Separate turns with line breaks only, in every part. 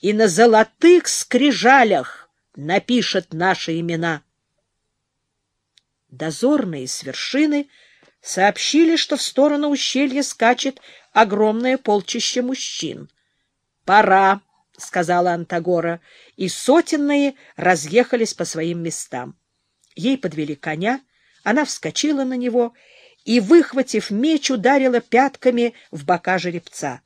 и на золотых скрижалях напишет наши имена. Дозорные с вершины сообщили, что в сторону ущелья скачет огромное полчище мужчин. «Пора!» — сказала Антагора, и сотенные разъехались по своим местам. Ей подвели коня, она вскочила на него и, выхватив меч, ударила пятками в бока жеребца.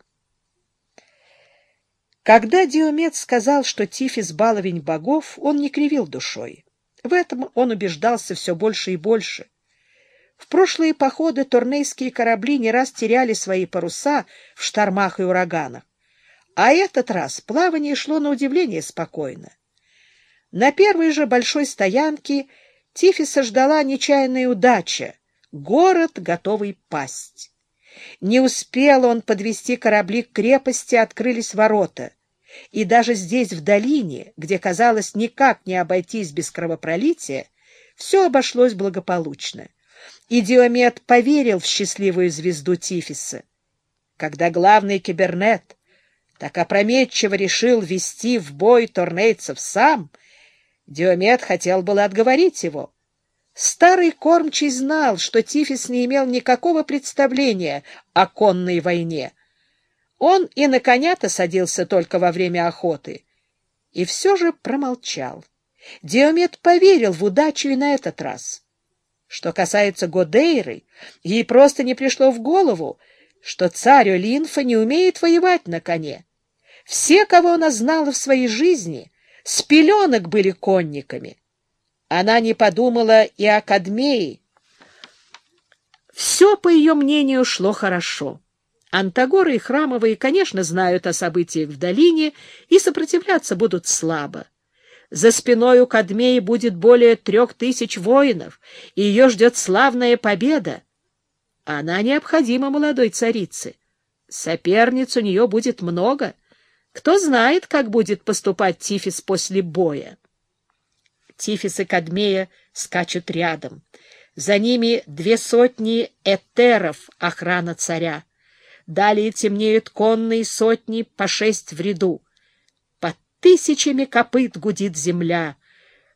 Когда Диомед сказал, что Тифис — баловень богов, он не кривил душой. В этом он убеждался все больше и больше. В прошлые походы турнейские корабли не раз теряли свои паруса в штормах и ураганах. А этот раз плавание шло на удивление спокойно. На первой же большой стоянке Тифиса ждала нечаянная удача — город, готовый пасть. Не успел он подвести корабли к крепости, открылись ворота. И даже здесь, в долине, где, казалось, никак не обойтись без кровопролития, все обошлось благополучно. И поверил в счастливую звезду Тифиса. Когда главный кибернет так опрометчиво решил вести в бой торнейцев сам, Диомед хотел было отговорить его. Старый кормчий знал, что Тифис не имел никакого представления о конной войне. Он и на коня-то садился только во время охоты. И все же промолчал. Диомед поверил в удачу и на этот раз. Что касается Годейры, ей просто не пришло в голову, что царь Олинфа не умеет воевать на коне. Все, кого она знала в своей жизни, с пеленок были конниками. Она не подумала и о Кадмее. Все, по ее мнению, шло хорошо. Антагоры и Храмовые, конечно, знают о событиях в долине и сопротивляться будут слабо. За спиной у Кадмеи будет более трех тысяч воинов, и ее ждет славная победа. Она необходима молодой царице. Соперниц у нее будет много — кто знает, как будет поступать Тифис после боя. Тифис и Кадмея скачут рядом. За ними две сотни этеров охрана царя. Далее темнеют конные сотни по шесть в ряду. Под тысячами копыт гудит земля.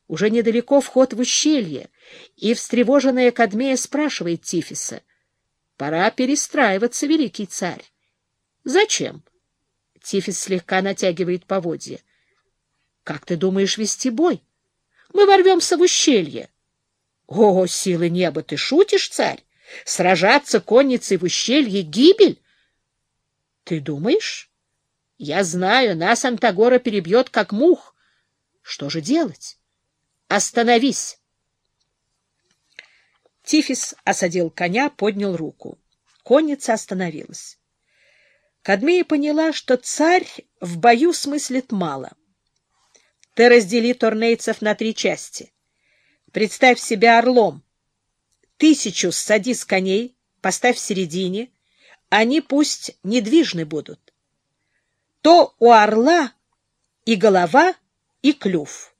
Уже недалеко вход в ущелье, и встревоженная Кадмея спрашивает Тифиса. — Пора перестраиваться, великий царь. — Зачем? — Тифис слегка натягивает поводья. — Как ты думаешь вести бой? Мы ворвемся в ущелье. — О, силы неба, ты шутишь, царь? Сражаться конницей в ущелье — гибель? — Ты думаешь? — Я знаю, нас Антагора перебьет, как мух. Что же делать? — Остановись! Тифис осадил коня, поднял руку. Конница остановилась. Кадмея поняла, что царь в бою смыслит мало. Ты раздели торнейцев на три части. Представь себя орлом. Тысячу ссади с коней, поставь в середине, они пусть недвижны будут. То у орла и голова, и клюв.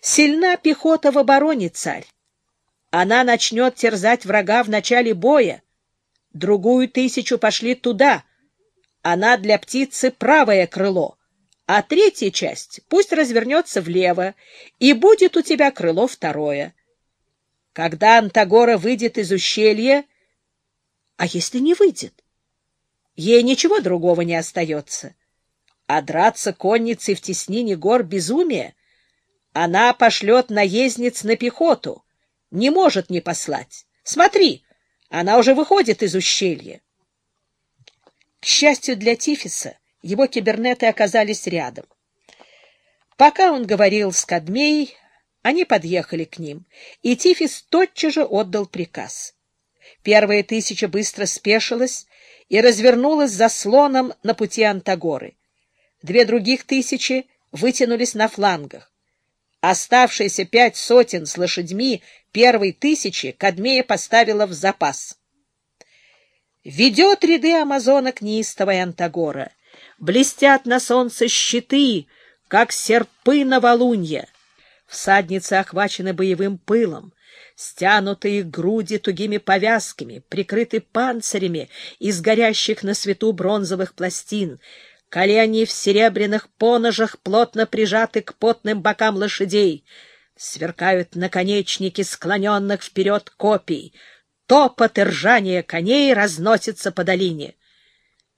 Сильна пехота в обороне, царь. Она начнет терзать врага в начале боя. Другую тысячу пошли туда — она для птицы правое крыло, а третья часть пусть развернется влево, и будет у тебя крыло второе. Когда Антагора выйдет из ущелья... А если не выйдет? Ей ничего другого не остается. А драться конницей в теснине гор — безумие. Она пошлет наездниц на пехоту. Не может не послать. Смотри, она уже выходит из ущелья. К счастью для Тифиса, его кибернеты оказались рядом. Пока он говорил с Кадмеей, они подъехали к ним, и Тифис тотчас же отдал приказ. Первая тысяча быстро спешилась и развернулась заслоном на пути Антагоры. Две других тысячи вытянулись на флангах. Оставшиеся пять сотен с лошадьми первой тысячи Кадмея поставила в запас. Ведет ряды амазонок неистовая Антагора. Блестят на солнце щиты, как серпы новолунья. Всадницы охвачены боевым пылом, стянутые груди тугими повязками, прикрыты панцирями из горящих на свету бронзовых пластин. Колени в серебряных поножах плотно прижаты к потным бокам лошадей. Сверкают наконечники склоненных вперед копий. Топот и ржание коней разносится по долине.